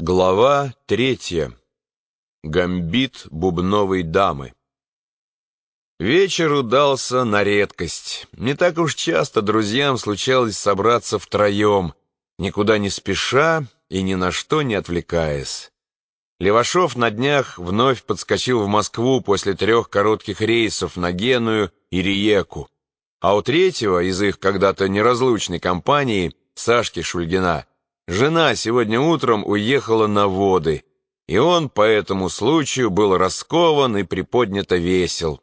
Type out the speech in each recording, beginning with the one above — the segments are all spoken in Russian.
Глава третья. Гамбит бубновой дамы. Вечер удался на редкость. Не так уж часто друзьям случалось собраться втроем, никуда не спеша и ни на что не отвлекаясь. Левашов на днях вновь подскочил в Москву после трех коротких рейсов на Геную и Риеку, а у третьего из их когда-то неразлучной компании, Сашки Шульгина, Жена сегодня утром уехала на воды, и он по этому случаю был раскован и приподнято весел.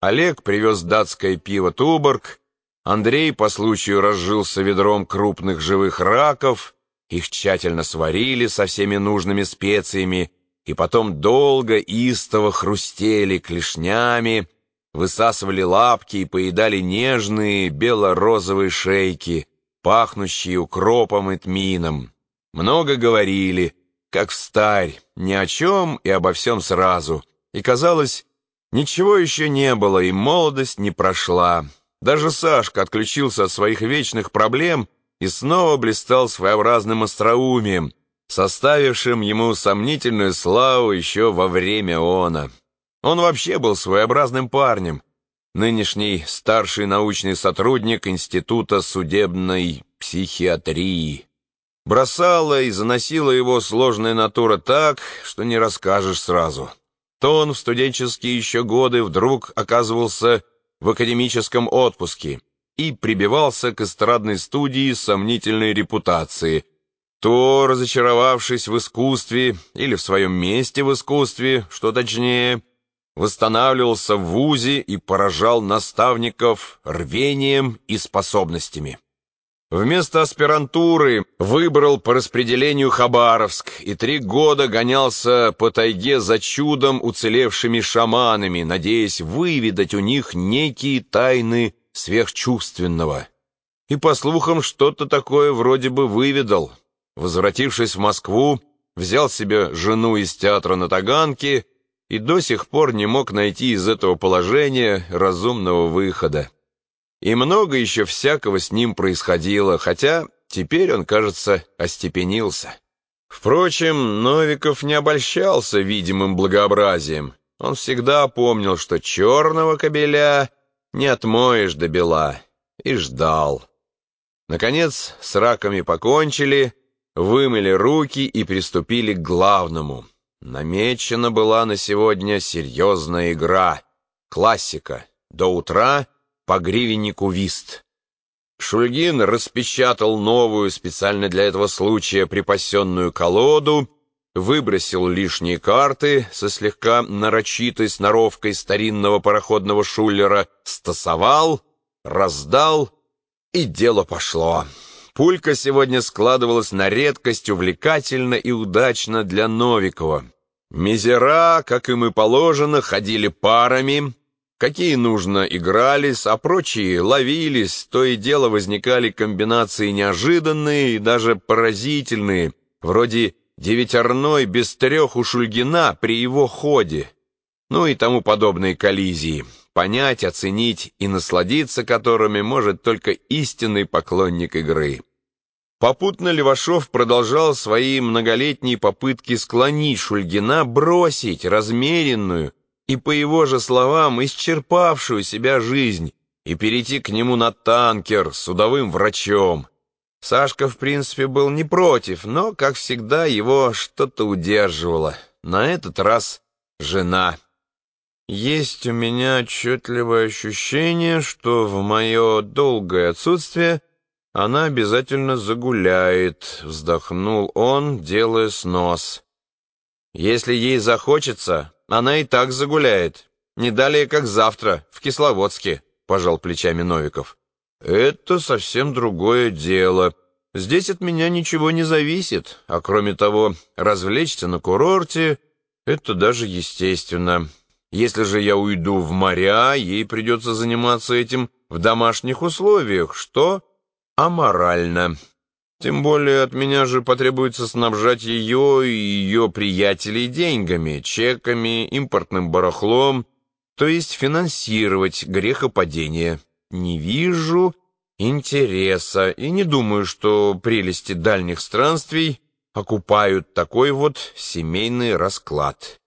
Олег привез датское пиво «Туборг», Андрей по случаю разжился ведром крупных живых раков, их тщательно сварили со всеми нужными специями, и потом долго истово хрустели клешнями, высасывали лапки и поедали нежные бело-розовые шейки — пахнущие укропом и тмином. Много говорили, как встарь, ни о чем и обо всем сразу. И казалось, ничего еще не было, и молодость не прошла. Даже Сашка отключился от своих вечных проблем и снова блистал своеобразным остроумием, составившим ему сомнительную славу еще во время она. Он вообще был своеобразным парнем, нынешний старший научный сотрудник Института судебной психиатрии. Бросала и заносила его сложная натура так, что не расскажешь сразу. То он в студенческие еще годы вдруг оказывался в академическом отпуске и прибивался к эстрадной студии сомнительной репутации, то, разочаровавшись в искусстве или в своем месте в искусстве, что точнее, восстанавливался в ВУЗе и поражал наставников рвением и способностями. Вместо аспирантуры выбрал по распределению Хабаровск и три года гонялся по тайге за чудом уцелевшими шаманами, надеясь выведать у них некие тайны сверхчувственного. И, по слухам, что-то такое вроде бы выведал. Возвратившись в Москву, взял себе жену из театра на Таганке и до сих пор не мог найти из этого положения разумного выхода. И много еще всякого с ним происходило, хотя теперь он, кажется, остепенился. Впрочем, Новиков не обольщался видимым благообразием. Он всегда помнил, что черного кобеля не отмоешь до бела, и ждал. Наконец, с раками покончили, вымыли руки и приступили к главному — Намечена была на сегодня серьезная игра. Классика. До утра по гривеннику вист. Шульгин распечатал новую, специально для этого случая припасенную колоду, выбросил лишние карты со слегка нарочитой сноровкой старинного пароходного шулера, стасовал, раздал, и дело пошло. Пулька сегодня складывалась на редкость увлекательно и удачно для Новикова. Мизера, как им и положено, ходили парами, какие нужно игрались, а прочие ловились, то и дело возникали комбинации неожиданные и даже поразительные, вроде девятерной без трех у Шульгина при его ходе, ну и тому подобные коллизии, понять, оценить и насладиться которыми может только истинный поклонник игры. Попутно Левашов продолжал свои многолетние попытки склонить Шульгина бросить размеренную и, по его же словам, исчерпавшую себя жизнь и перейти к нему на танкер с судовым врачом. Сашка, в принципе, был не против, но, как всегда, его что-то удерживало. На этот раз жена. Есть у меня отчетливое ощущение, что в мое долгое отсутствие она обязательно загуляет», — вздохнул он, делая снос. «Если ей захочется, она и так загуляет. Не далее, как завтра, в Кисловодске», — пожал плечами Новиков. «Это совсем другое дело. Здесь от меня ничего не зависит, а кроме того, развлечься на курорте — это даже естественно. Если же я уйду в моря, ей придется заниматься этим в домашних условиях, что аморально. Тем более от меня же потребуется снабжать ее и ее приятелей деньгами, чеками, импортным барахлом, то есть финансировать грехопадение. Не вижу интереса и не думаю, что прелести дальних странствий покупают такой вот семейный расклад.